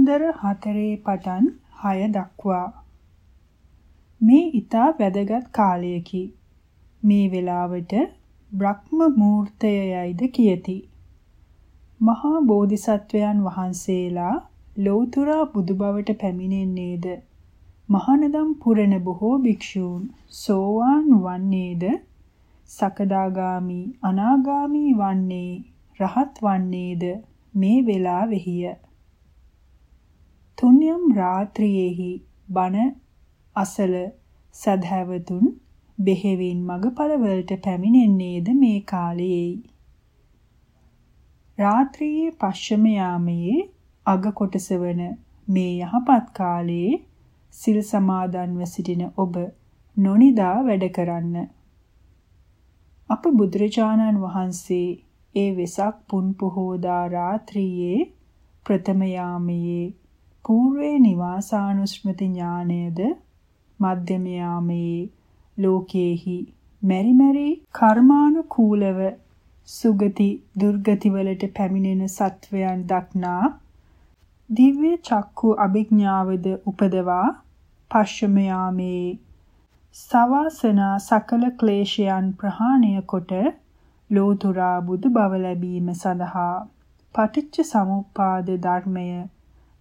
පාන්දර 4 පටන් 6 දක්වා. මේ ඊතා වැදගත් කාලයකි. මේ වෙලාවට බ්‍රහ්ම මූර්තයයිද කියති. මහා බෝධිසත්වයන් වහන්සේලා ලෞතුරා බුදු බවට පැමිණෙන්නේද? මහානදම් පුරණ බොහෝ භික්ෂූන් සෝවාන් වන්නේද? සකදාගාමි අනාගාමි වන්නේ රහත් වන්නේද? මේ වෙලාවෙහිය. තුන්යම් රාත්‍රියේහි බණ අසල සදහැවතුන් බෙහෙවින් මගපල වලට පැමිණෙන්නේද මේ කාලයේයි රාත්‍රියේ පශ්චම යාමයේ අග කොටස වන මේ යහපත් කාලයේ සිල් සමාදන්ව සිටින ඔබ නොනිදා වැඩ කරන්න. අප බුදුරජාණන් වහන්සේ ඒ වෙසක් පුන් පොහෝදා රාත්‍රියේ ප්‍රථම යාමයේ పూර්වේ නිවාසානුස්මෘති ඥානයද? මධ්‍යමයාමේ ලෝකේහි මෙරි මෙරි කර්මානුකූලව සුගති දුර්ගති වලට පැමිණෙන සත්වයන් දක්නා දිව්‍ය චක්කු අභිඥාවද උපදවා පශ්චමයාමේ සවාසනා සකල ක්ලේශයන් ප්‍රහාණය කොට ලෝතුරා බුදු බව ලැබීම සඳහා පටිච්ච සමුප්පාද ධර්මය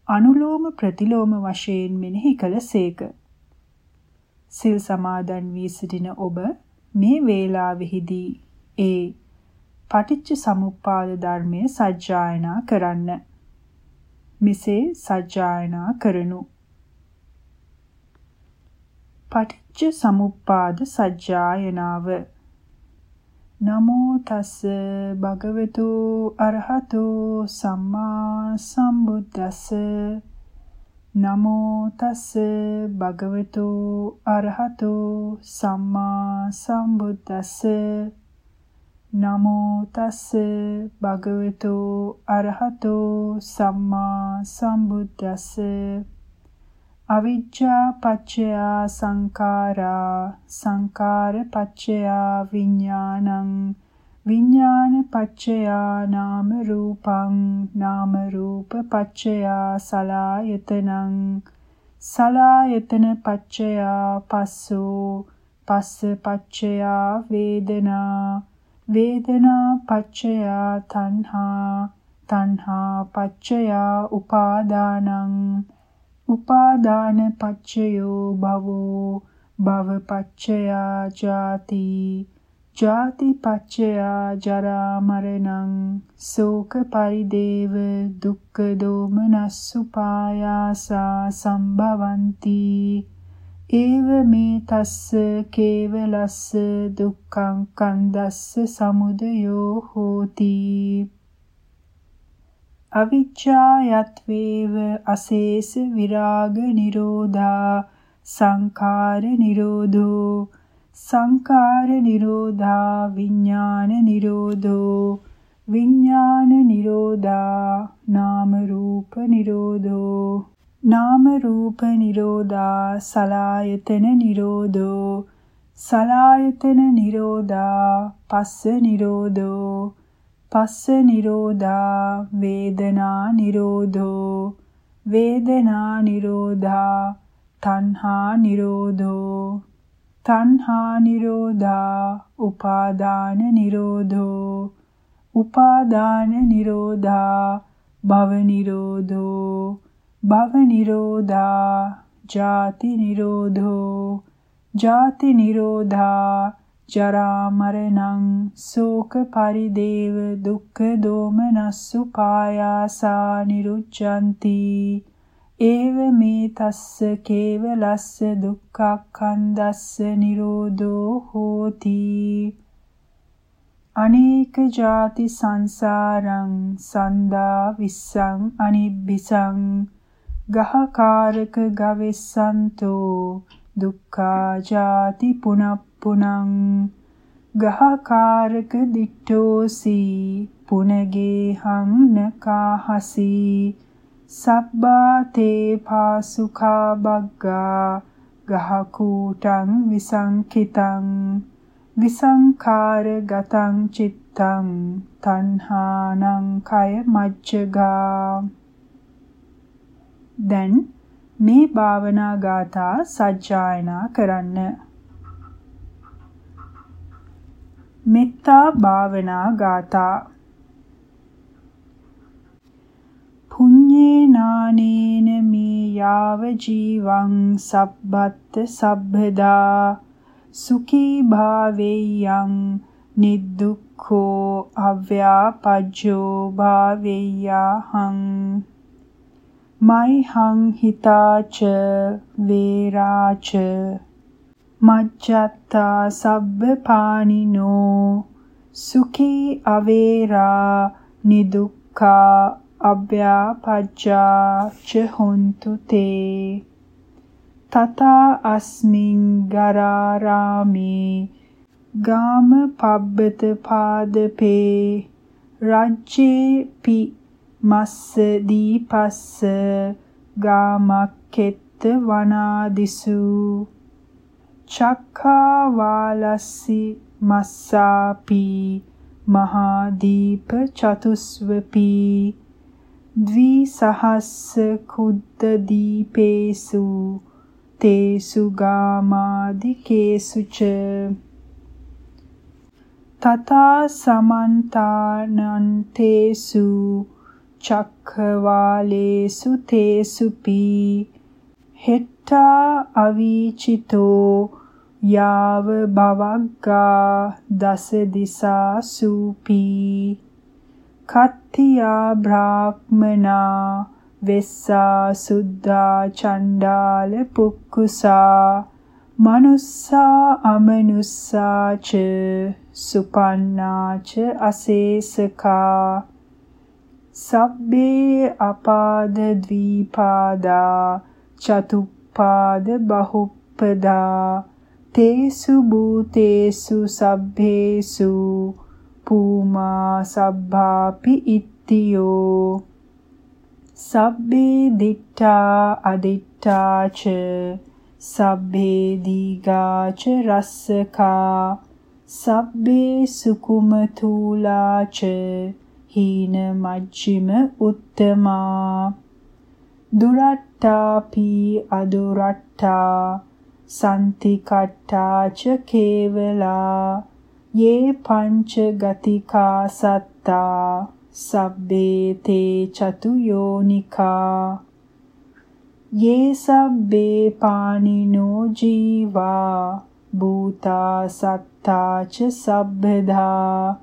අනුලෝම ප්‍රතිලෝම වශයෙන් මෙනෙහි කළසේක. සිල් සමාදන් වී සිටින ඔබ මේ වේලාවෙහිදී ඒ පටිච්ච සමුප්පාද ධර්මය සජ්ජායනා කරන්න. මෙසේ සජ්ජායනා කරනු. පටිච්ච සමුප්පාද සජ්ජායනාව නමෝ තස් භගවතු අරහතෝ සම්මා සම්බුද්දස්ස නමෝ තස් භගවතු අරහතෝ සම්මා සම්බුද්දස්ස නමෝ තස්ස භගවතු අරහතෝ සම්මා සම්බුද්දස්ස අවිජ්ජා පච්චයා සංඛාරා සංඛාර පච්චයා විඥානං විඥාන පච්චයා නාම රූපං නාම රූප පච්චයා සලායතනං සලායතන පච්චයා පස්සෝ පස්ස පච්චයා වේදනා වේදනා පච්චයා තණ්හා තණ්හා පච්චයා උපාදානං උපාදාන පච්චයෝ භවෝ භව පච්චයා ජාති ජාති පච්චයා ජරා මරණං ශෝක පරිදේව දුක්ඛ දෝමනස්සුපායාසා සම්භවಂತಿ. ඒව මේ තස්ස කේවලස්ස දුක්ඛං කන්දස්ස සමුදයෝ හෝති. අවිච්ඡා යත්වේව අසේස විරාග නිරෝධා සංඛාර නිරෝධෝ සංඛාර නිරෝධා විඥාන නිරෝධෝ විඥාන නිරෝධා නාම රූප නිරෝධෝ නාම රූප නිරෝධා සලායතන නිරෝධෝ සලායතන නිරෝධා පස්ස නිරෝධෝ පස්ස නිරෝධා වේදනා නිරෝධෝ වේදනා නිරෝධා තණ්හා නිරෝධෝ තණ්හා නිරෝධා උපාදාන නිරෝධෝ උපාදාන නිරෝධා භව නිරෝධෝ භව නිරෝධා ජාති නිරෝධෝ ජාති නිරෝධා ජරා මරණං ශෝක පරිදේව දුක්ඛ දෝමනස්සු පායාසා නිරුච්ඡanti ඒව මේ තස්ස කේවලස්ස දුක්ඛක්ඛන්දස්ස නිරෝධෝ හෝති. අනේක ಜಾති සංසාරං සන්දා විස්සං අනිබ්බිසං ගහකාරක ගවෙස්සන්තෝ දුක්ඛා ජාති පුනප්පුනං ගහකාරක දිට්ඨෝසි පුනගේ හංනකාහසි සබ්බාතේ පාසුඛා බග්ගා ගහකූටං විසංකිතං විසංඛාර ගතං චිත්තං තණ්හානං කය මච්චගා දැන් මේ භාවනා ගාථා සජ්ජායනා කරන්න. මෙත්තා භාවනා ගාථා පුඤ්ඤේ නානේන මේ යාව ජීවං සබ්බත් සබ්බදා සුඛී භාවේයං නිදුක්ඛෝ අව්‍යාපජ්ජෝ භාවේයහං මයිහං හිතාච වේරාච මජ්ජත්තා සබ්බ පානිනෝ සුඛී අවේරා නිදුක්ඛා අභ්‍යාපජ්ජා ච හොන්තු තේ තතා අස්මින් ගරාරාමේ ගාම පබ්බත පාදපේ රජ්ජේ පි මස්ස දීපස්ස ගාමක්කෙත්ත වනාදිසු චක්ඛා වාලස්සි මස්සාපි මහා දීප චතුස්වපි ද්වි සහස්ස කුද්ද දීපේසු තේසු ගාමාදිකේසු ච තථා සමන්තානන්තේසු චක්ඛවාලේසු තේසුපි හෙට්ටා අවීචිතෝ යාව බවග්ගා දස දිසා සූපී කත්තියා බ්‍රාහ්මනා වෙස්සා සුද්දා චණ්ඩාල පුක්කුසා මනුස්සා අමනුස්සා ච සුපන්නාච අසේසකා. සබ්බේ අපාද ද්විපාදා චතුප්පාද බහුප්පදා. තේසු භූතේසු සබ්බේසු පූමා සබ්බාපි ඉත්තියෝ සබ්බේ දිට්ඨා අදිට්ඨාච සබ්බේ දීගාච රස්සකා සබ්බේ සුකුමතූලාච හීන මජ්ජිම උත්තමා දුරට්ටාපි අදුරට්ටා සන්තිකට්ටාච කේවලා යේ පංච ගතිකා සත්තා සබ්බේ තේ චතු යෝනිකා යේ සබ්බේ පානිනෝ ජීවා භූතා සත්තාච සබ්බදා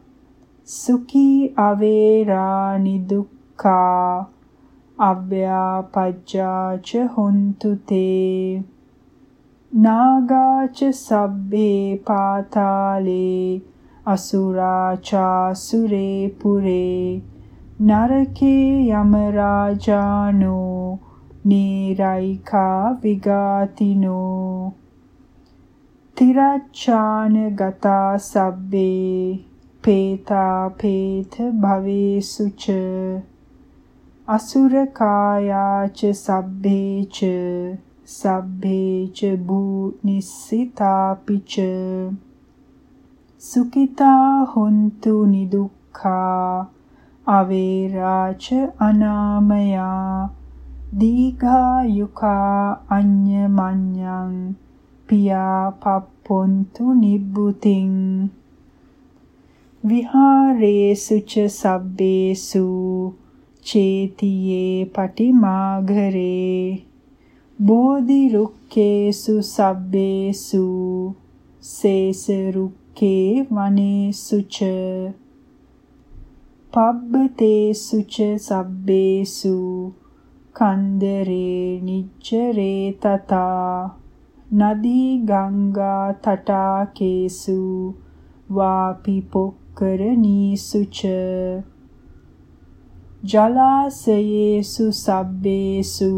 සුඛී අවේරා නිදුක්ඛා අභ්‍යාපජ්ජාච හොන්තු තේ නාගාච සබ්බේ පාතාලේ අසුරාචා සුරේ පුරේ නරකේ යම රාජානෝ නීරයිකා විගාතිනෝ. තිරච්ඡාන ගතා සබ්බේ පේතා පේත භවේසුච අසුර කායාච සබ්බේච සබ්බේච භූ නිස්සිතාපිච සුකිතා හොන්තු නිදුක්ඛා අවේරාච අනාමයා දීඝා යුකා අඤ්ඤමඤ්ඤං පියා පප්පොන්තු නිබ්බුතින් විහාරේසු ච සබ්බේසු චේතියේ පටිමාඝරේ බෝධි රුක්කේසු සබ්බේසු සේස රුක්කේ වනේසු ච පබ්බතේසු ච සබ්බේසු කන්දරේ නිච්චරේ තතා නදී ගංගා තටාකේසු වාපි පොක්කරනීසුච ජලාසයේසු සබ්බේසු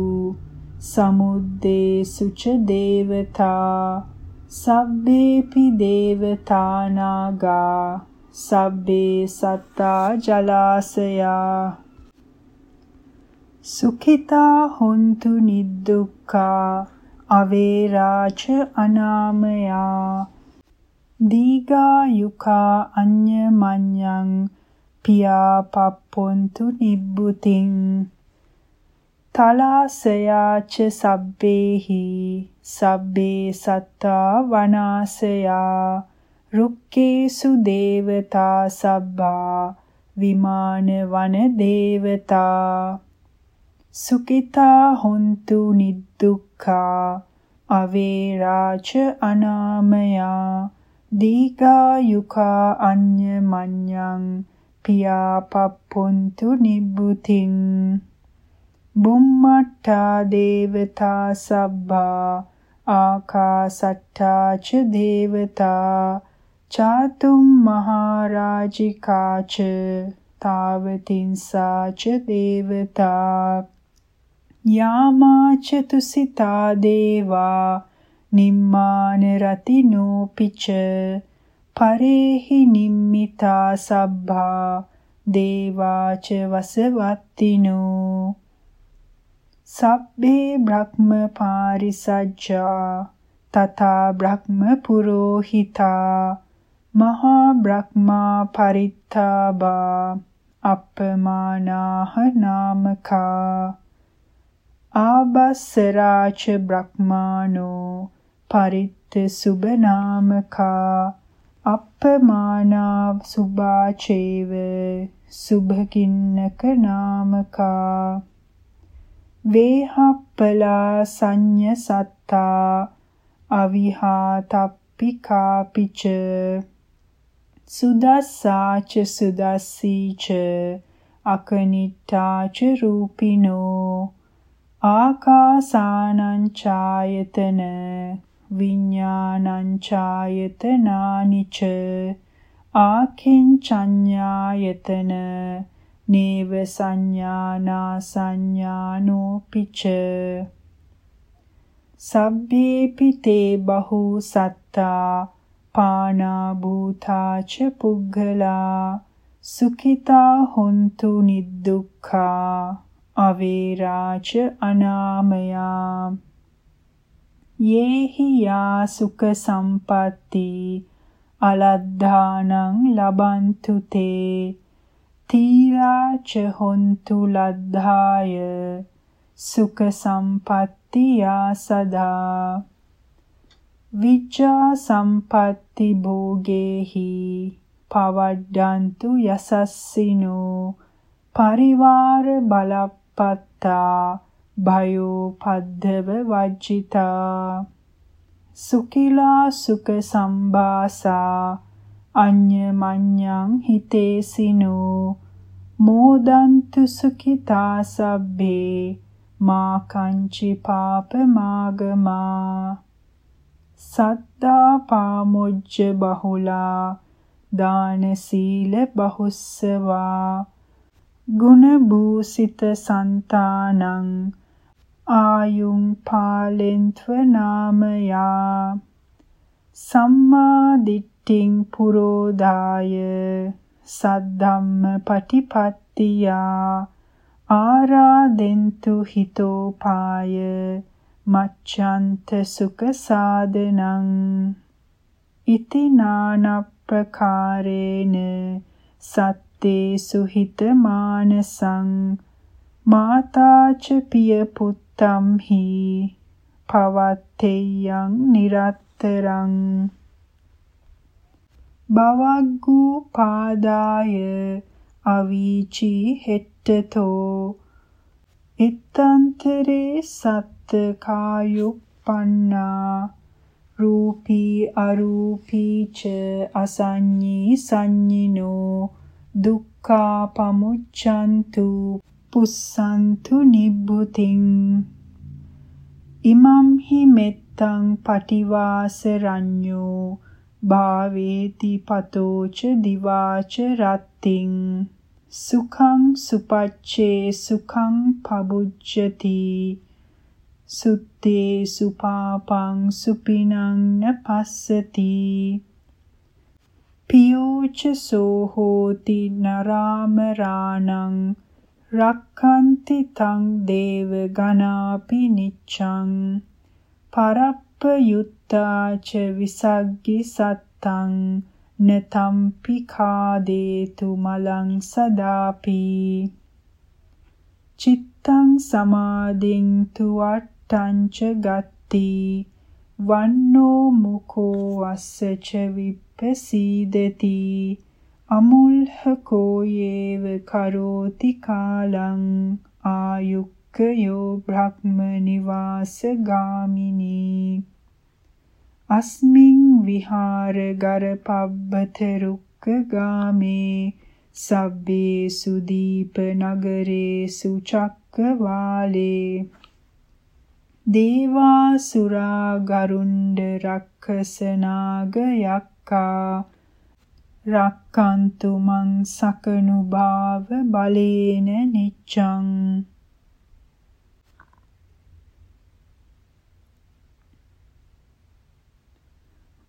සමුද්දේසු ච දේවතා සබ්බේපි දේවතානාගා සබ්බේ සත්තා ජලාසයා සුඛිතා හොන්තු නිද්දුක්ඛා අවේරාච අනාමයා දීගා යුකා අඤ්ඤමඤ්ඤං පියා පප්පොන්තු නිබ්බුතින් තලාසයාච සබ්බේහි සබ්බේ සත්තා වනාසයා රුක්කේසු දේවතා සබ්බා විමාන වන දේවතා සුකිතා හොන්තු නිද්දුක්ඛා අවේරාච අනාමයා දීගායුකා අඤ්ඤ මඤ්ඤං පියාපප්පොන්තු නිබ්බුතින් බුම්මට්ටා දේවතා සබ්බා ආකාසට්ටා ච දේවතා චාතුම් මහරජිකාච තාවතින්සා ච දේවතා. යාමාච තුසිතා දේවා නිම්මාන රතිනෝ පිච පරේහි නිම්මිතා සබ්බා දේවාච වසවත්තිනෝ. සබ්බේ බ්‍රහ්ම පාරිසජ්ජා තථා බ්‍රහ්ම පුරෝහිතා මහා බ්‍රහ්මා පරිත්තාබා අප්පමානාහ නාමකා. ආබස්සරාච බ්‍රහ්මානෝ පරිත්ත සුබ නාමකා. අප්පමානා සුභාචේව සුභකින්නක නාමකා. වේහප්පලා සංඤ සත්තා අවිහාතප්පිකාපිච සුදස්සාච සුදස්සීච අකනිට්ඨාච රූපිනෝ ආකාසානං ඡායතන විඥානං ඡායතනානිච ආකින්චඤ්ඤායතන නේව සංඥානා සංඥානෝ පිච සබ්බේපි තේ බහු සත්තා පානා භූතාච පුග්ගලා සුඛිතා හොන්තු නිද්දුක්ඛා අවේරාච අනාමයා යේහි යා සුඛ සම්පatti අලද්ධානං ලබන්තු තේ තීරාච හොන්තු ලද්ධාය සුඛ සම්පත්තියා සදා විජ්ජා සම්පatti භෝගේහි. පවඩ්ඩන්තු යසස්සිනෝ. පරිවාර බලප්පත්තා භයෝ පද්ධව වජ්ජිතා. සුකිලා සුඛ සම්බාසා අඤ්ඤමඤ්ඤං හිතේසිනෝ. මෝදන්තු සුඛිතා සබ්බේ මා කංචි පාපමාගමා සත්තා පාමුජ්ජ බහුලා. දාන සීල බහුස්සවා. ගුණ භූසිත సంతානං ආයුං පාලෙන්ත්ව නාමයා. සම්මා දිට්ඨි ඉතිං පුරෝදාය. සද්ධම්ම පටිපත්තියා ආරාදෙන්තු හිතෝ පාය මච්ඡන්ත සුඛ සාදනං ඉති නානප්පකාරේන සත්තේ සුහිත මානසං මාතාච පිය පුත්තම් හි පවත්තේයං නිරත්තරං බවග්ගු පාදාය අවීචි හෙට්ටතෝ ඉත්තන්තරේ සත්ත කායුප්පන්නා රූපී අරූපීච අසඤ්ඤී සංඤිනෝ දුක්ඛා පමුච්ඡන්තු පුස්සන්තු නිබ්බුතින්. ඉමම් හි මෙත්තං පටිවාසරඤ්ඤෝ භාවේති පතෝච දිවාච රත්තිං. සුඛං සුපච්චේ සුඛං පබුජ්ජති. සුත්තේ සුපාපං සුපිනං නපස්සති. පියෝච සෝහෝති නරාමරාණං. රක්ඛන්ති තං දේව ගනාපි නිච්ඡං. පරප්පයුත් තාච විසග්ගි සත්තං නතම්පි කාදේතු මලං සදාපි චිත්තං සමාධින් තුවට්ටංච ගත්ති වන්නෝ මුකෝ වස්සච විප්පසීදති අමුල්හකෝ යේව කරෝති කාලං ආයුක්කයෝ බ්‍රහ්ම නිවාස ගාමිනී අස්මින් විහාර ගර පබ්බත රුක්ක ගාමේ සබ්බේ සුදීප නගරේසු චක්කවාලේ දේවා සුරා ගරුණ්ඩ රක්ඛස නාග යක්කා රක්칸තු මං සකනු භාව බලේන නිච්ඡං.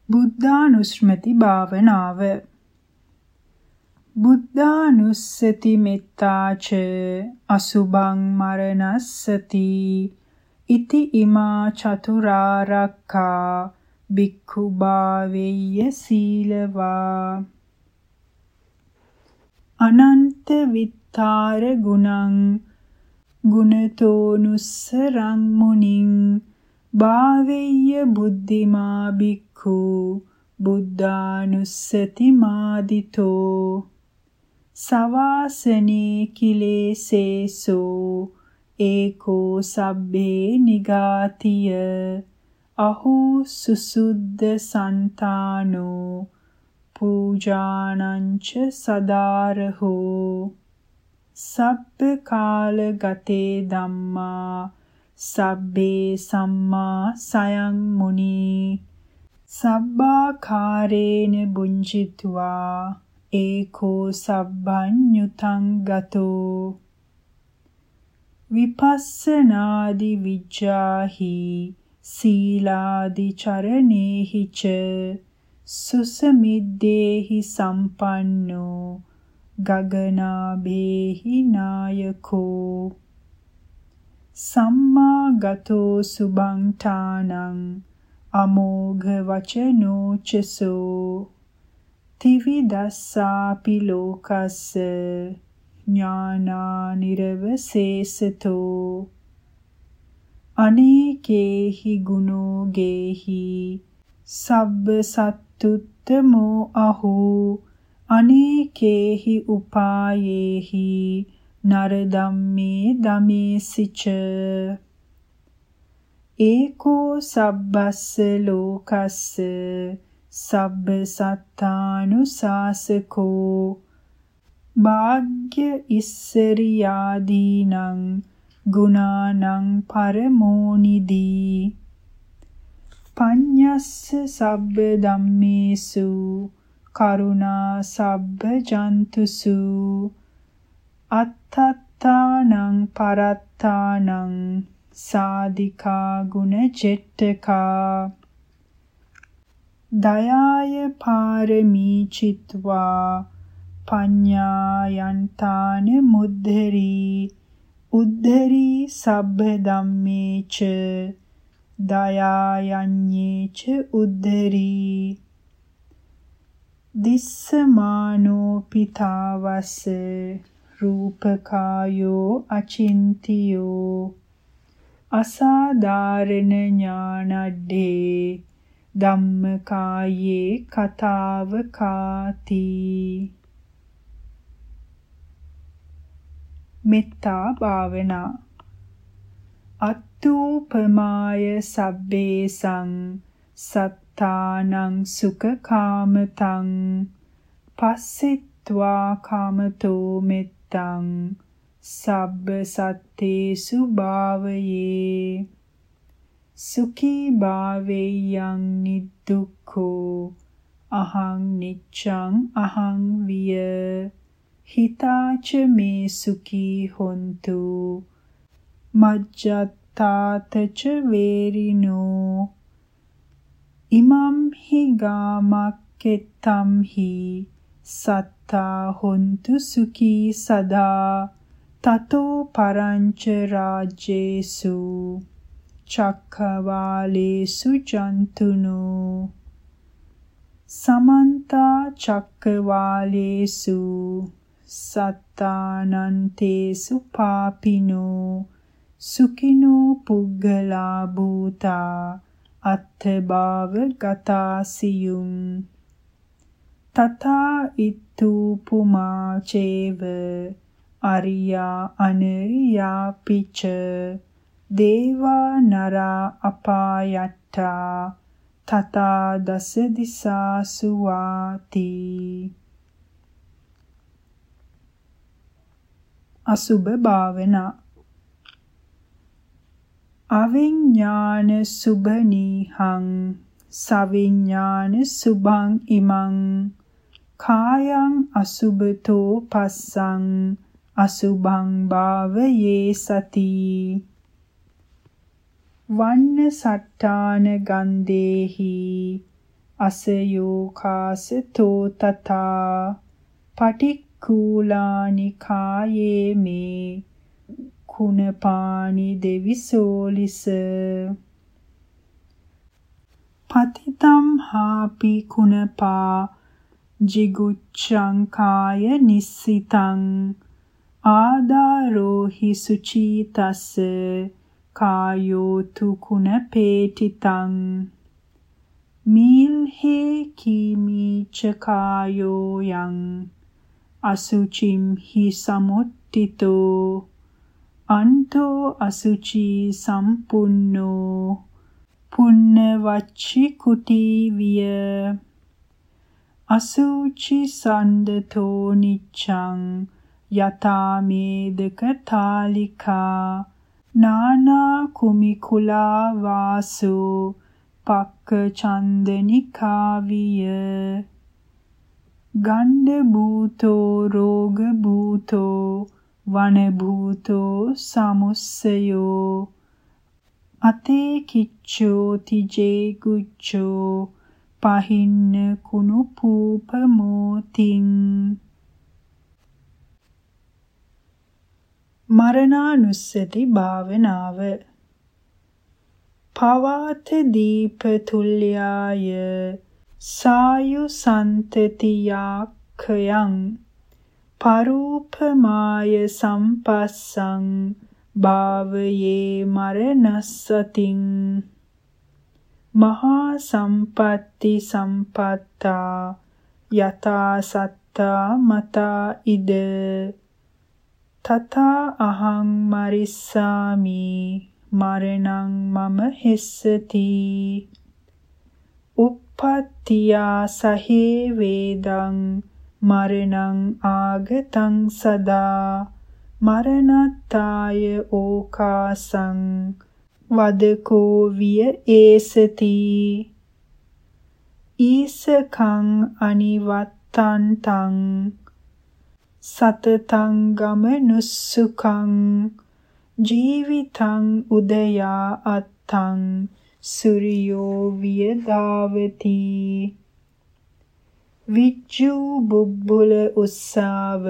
බුද්ධානුස්මති භාවනාව. බුද්ධානුස්සති මෙත්තාච අසුභං මරණස්සති. ඉති ඉමා චතුරාරක්ඛා බික්ඛු භාවෙය්‍ය සීලවා. අනන්ත විත්තාර ගුණං ගුණතෝනුස්සරං මුනිං භාවෙය්‍ය බුද්ධිමා බික්ඛු බුද්ධානුස්සති මාදිතෝ සවාසනේ කිලේසේසෝ ඒකෝ සබ්බේ නිගාතිය අහෝ සුසුද්ද సంతානෝ පූජානංච සදාරහෝ සබ්බ කාල ගතේ ධම්මා සබ්බේ සම්මා සයං මුනි සබ්බාකාරේන බුංචිත්වා ඒකෝ සබ්බඤ්ඤුතං ගතෝ විපස්සනාදි විජ්ජාහි සීලාදි චරණේහි ච සුසමිද්දේහි සම්පන්නෝ ගගනාභේහි නායකෝ සම්මා ගතෝ සුබංඨානං අමෝඝ වචනෝ චසෝ තිවිදස්සාපි ලෝකස්ස ඥානා නිරවසේසතෝ අනේකේහි ගුණෝ ගේහි සබ්බ සත්තුත්තමෝ අහෝ අනේකේහි උපායේහි නර ධම්මේ දමේසිච ඒකෝ සබ්බස්ස ලෝකස්ස සබ්බ සත්තානුසාසකෝ භාග්‍ය ඉස්සරියාදීනං ගුණානං පරමෝනිදී පඤ්ඤස්ස සබ්බ ධම්මේසු කරුණා සබ්බ ජන්තුසු අත්තත්තානං පරත්තානං සාදිකා ගුණ චෙට්ටකා. දයාය පාරමී චිත්වා පඤ්ඤායන්තාන මුද්ධරී. උද්ධරී සබ්බ ධම්මේච දයායඤ්ඤේච උද්ධරී. දිස්සමානෝ පිතාවස රූපකායෝ අචින්තියෝ අසාධාරණ ඥානඩ්ඩේ ධම්මකායේ කතාව කාති. මෙත්තා භාවනා. අත්තූපමාය සබ්බේසං සත්තානං සුඛකාමතං පස්සිත්වා කාමතෝ මෙත්තං සබ්බ සත්තේසු භාවයේ. සුඛී භාවේයං නිදුක්ඛෝ අහං නිච්ඡං අහං විය. හිතාච මේ සුඛී හොන්තු. මජ්ජත්තාතච වේරිනෝ. ඉමම් හි ගාමක්කෙත්තම් හි සත්තා හොන්තු සුඛී සදා තතෝ පරංච රාජ්‍යේසු චක්කවාලේසු ජන්තුනෝ සමන්තා චක්කවාලේසු සත්තානන්තේසු පාපිනෝ සුඛිනෝ පුග්ගලා භූතා අත්ථභාව ගතාසියුම් තථා ඉත්තුපුමා චේව අරියා අනරියා පිච දේවා නරා අපායට්ටා තථා දස දිසාසු වාති අසුභ භාවනා. අවිඥාන සුභනීහං සවිඥාන සුභං ඉමං කායං අසුභතෝ පස්සං අසුභං භාවයේ සති. වන්න සට්ඨාන ගන්දේහි අසයෝ කාසතෝ තථා. පටික්ඛූලානි කායේ මේ කුණපාණි දෙවිසෝලිස පතිතම් හාපි කුණපා jigucchං කාය නිස්සිතං ආදාරෝහි සුචීතස්ස කායෝතු කුණපේටිතං මීල්හේ කීමීච කායෝ යං අසුචිම් හි සමුට්ටිතෝ අන්තෝ අසුචි සම්පුන්නෝ පුන්න වච්චි කුටි විය අසුචි සන්දතෝ නිච්ඡං යතා මේදක තාලිකා නානා කුමිකුලා වාසෝ පක්ක චන්දනිකා විය ගණ්ඩ භූතෝ රෝග භූතෝ වන භූතෝ සමුස්සයෝ අතේ කිච්චෝ තිජේ ගුච්චෝ පහින්න කුණු පූපමෝතින් මරණානුස්සති භාවනාව. පවාත දීප තුල්යාය. සායු සන්තතියාක්ඛයන් පරූපමාය සම්පස්සං. භාවයේ මරණස්සතින්. මහා සම්පatti සම්පත්තා යතා සත්තා මතා ඉද තථා අහං මරිස්සාමි මරණං මම හෙස්සති uppattiya sahe vedang මරණං ආගතං සදා මරණත්තාය ඕකාසං වදකෝ විය ඒසති. ඊසකං අනිවත්තන්තං සතතං ගමනුස්සුකං ජීවිතං උදයා අත්තං සුරියෝ විය දාවති. විච්ඡු බුබ්බුල උස්සාව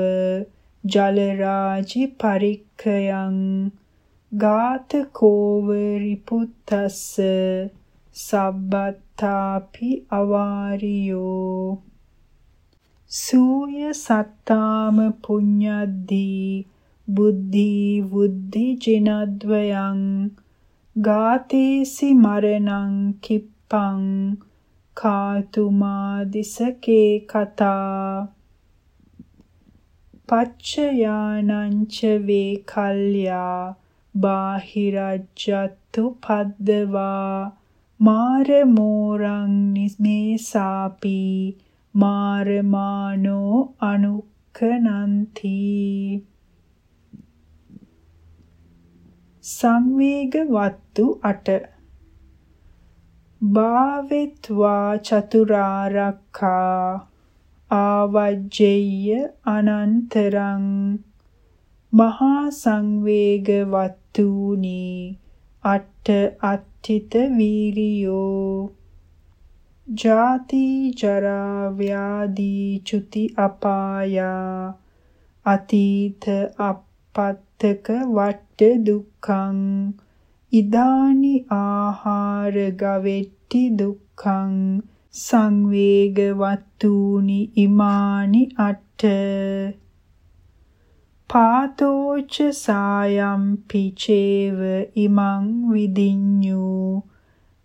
ජලරාජි පරික්ඛයන් ගාතකෝව රිපුත්තස්ස සබ්බත්තාපි අවාරියෝ සූය සත්තාම පුඤ්ඤද්දී බුද්ධි වුද්ධි ජිනද්වයං ගාතේසි මරණං කිප්පං කාතුමා දිසකේ කතා පච්චයානංච වේ කල්යා බාහිරජ්ජත්තු පද්දවා. මාර මෝරං නිමේසාපි මාරමානෝ අනුක්කනන්ති සංවේග වත්තු 8 භාවෙත්වා චතුරාරක්ඛා. ආවජ්ජේය අනන්තරං. මහා සංවේග වත්තුනි අට්ඨ අත්ථිත වීරියෝ. ජාති ජරා ව්‍යාධි චුති අපායා. අතීත අපත්තක වට දුක්ඛං. ඉදානි ආහාර ගවෙට්ටි දුක්ඛං. සංවේගවත්තුනි ඉමානි අට්ඨ පාතෝච සායම් පිචේව ඉමං විදිඤ්ඤු.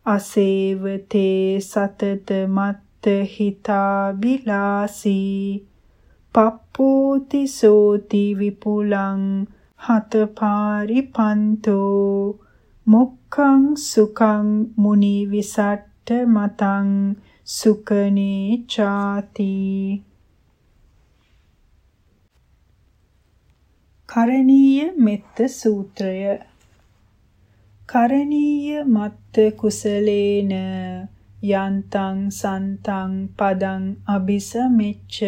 අසේවතේ සතත මත්ත හිතා බිලාසී. පප්පෝති සෝති විපුලං හතපාරි පන්තෝ මොක්ඛං සුඛං මුනි විසට්ඨ මතං සුකනේ ചാති කරණීය මෙත්ත සූත්‍රය. කරණීය මත්ත කුසලේන යන්තං සන්තං පදං අபிසමෙච්ච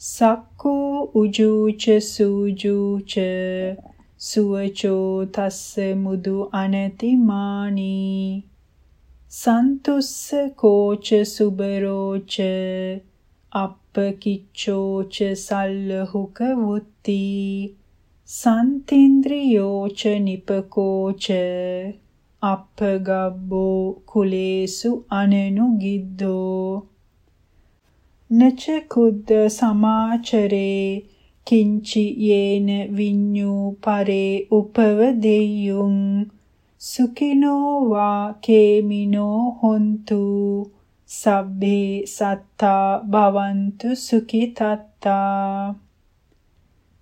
සක්කෝ උජූච සූජූච සුවචෝ තස්ස මුදු අනතිමානී සන්තුස්ස කෝච සුබරෝච අප්පකිච්චෝච සල්ලහුක වුත්ති සන්තින්ද්‍රියෝච නිපකෝච අප්පගබ්බෝ කුලේසු අනනුගිද්දෝ නච කුද්ද සමාචරේ කිංචි යේන විඤ්ඤූ පරේ උපව දෙය්‍යුං සුඛිනෝ වා කේමිනෝ හොන්තු। සබ්බේ සත්තා භවන්තු සුඛිතත්තා।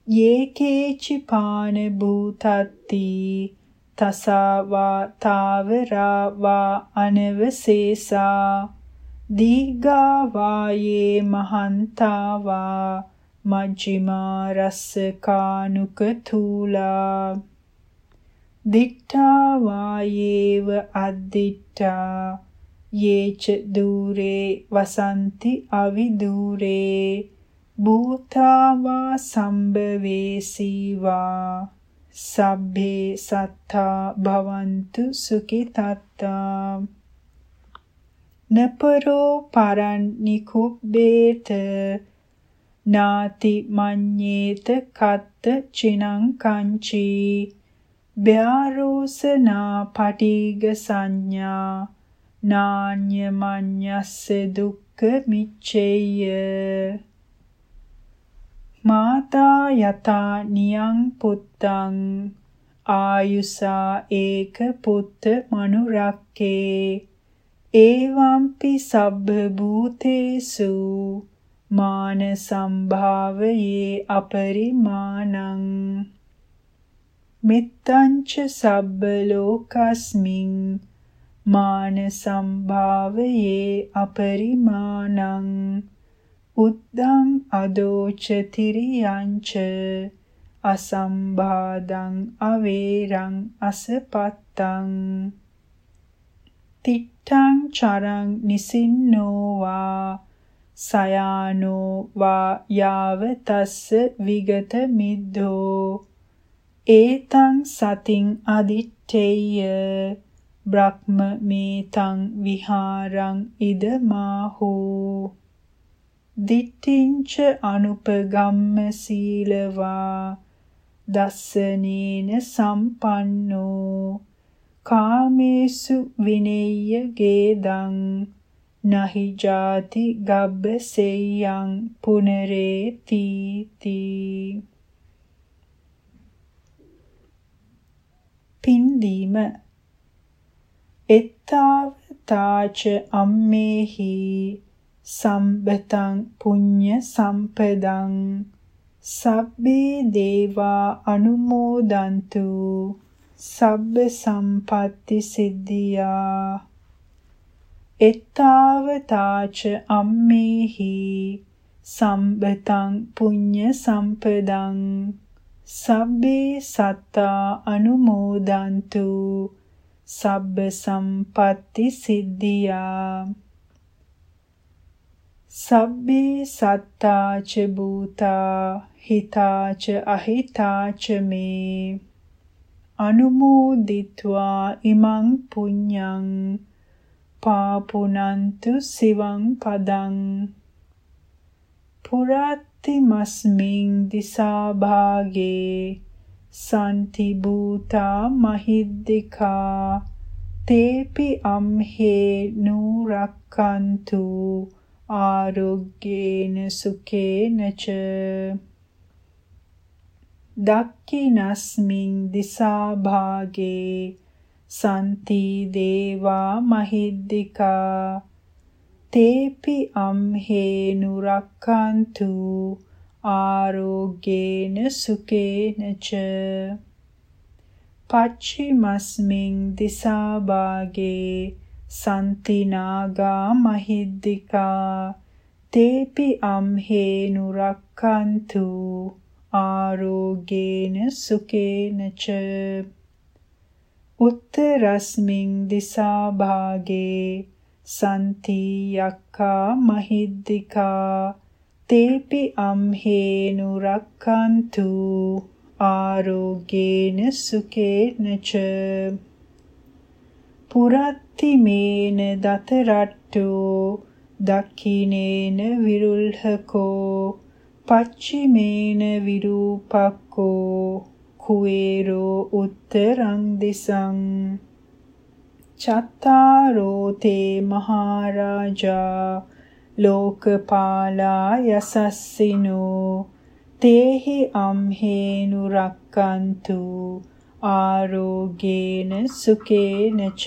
යේකේචි පාන භූතත්ති තසාවා තාවරා වා අනවසේසා දීගා වායේ මහන්තාවා මජ්ජිමා රස්සකානුක තූලා දිට්ඨා වායේව අද්දිට්ඨා යේච দূරේ වසන්ති අවිදූරේ භූතාවා සම්භවේසීවා සබ්බේ සත්තා භවන්තු සුඛිතත්තා. නපරෝ පරන්නිකුබ්බේත නාති මඤ්ඤේත කත්ත චිනං කංචී භ්‍යාරෝසනා පටිග සංඥා. නාඤ්‍ය මඤ්ඤස්ස දුක්ඛ මිච්ඡේය. මාතා යතා නියං පුත්තං ආයුසා ඒක පුත්ත මනුරක්කේ ඒවම්පි සබ්බ භූතේසු මාන සම්භාවයේ අපරිමාණං මෙත්තංච සබ්බ ලෝකස්මින් මාන සම්භාවයේ අපරිමාණං උද්දං අදෝච තිරියංච අසම්බාදං අවේරං අසපත්තං තිට්ඨං චරං නිසින්නෝවා සයානෝ වා යාව තස්ස විගත මිද්දෝ ඒතං සතින් අදිත්තේය බ්‍රහ්ම මේතං විහාරං ඉදමාහෝ දිට්ඨිංච අනුපගම්ම සීලවා දස්සනේන සම්පන්නෝ කාමේසු විනෙය්‍ය ගේදං නහි ජාති ගබ්බසෙය්‍යං පුනරේති තී. පින්දීම. එත්තාව තාච අම්මේහි සම්බතං පුඤ්ඤ සම්පදං සබ්බේ දේවා අනුමෝදන්තු සබ්බ සම්පatti සිද්ධියා එත්තාවතාච අම්මේහි සම්බතං පුඤ්ඤ සම්පදං සබ්බේ සත්තා අනුමෝදන්තු සබ්බ සම්පatti සිද්ධියා සබ්බේ සත්තාච භූතා හිතාච අහිතාච මේ. අනුමෝදිත්වා ඉමං පුඤ්ඤං පාපුනන්තු සිවං පදං. පුරාති මස්මින් දිසා භාගේ සම්ති භූතා මහිද්దికා තේපි අම්හේ නූරක්칸තු ආරෝග්‍යේන සුඛේනච දක්ඛිනස්මින් දිසා භාගේ සන්ති දේවා මහිද්దికා. තේපි අම්හේ නුරක්칸තු ආරෝග්‍යේන සුඛේනච පච්චිමස්මින් දිසා භාගේ සන්තිනාගා මහිද්దికා තේපි අම්හේ නුරක්칸තු ආරෝගේන සුකේනච උත්තරස්මින් දිසා භාගේ සන්ති යක්ඛා මහිද්దికා තේපි අම්හේ නුරක්칸තු ආරෝගේන සුකේනච පුරත්ති මේන දතරට්ටෝ දක්ඛිනේන විරුල්හකෝ පච්චිමේන විරූපක්කෝ කුවේරෝ උත්තරං දිසං. චත්තාරෝ තේ මහරජා ලෝකපාලා යසස්සිනෝ තේහි අම්හේනු රක්칸තු ආරෝගේන සුකේනච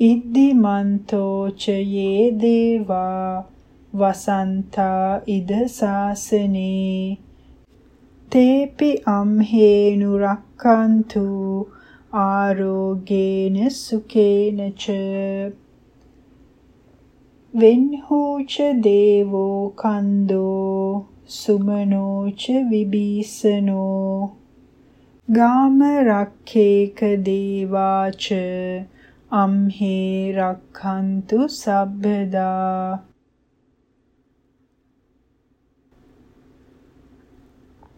ඉද්දිමන්තෝ ච යේ දේවා වසන්තා ඉද සාසනේ. තේපි අම්හේනු රක්칸තු ආරෝගේන සුකේනච වෙන්හෝච දේවෝ කන්දෝ සුමනෝච විබීසනෝ ගාම රක්ඛේක දේවාච අම්හේ රක්ඛන්තු සබ්බදා।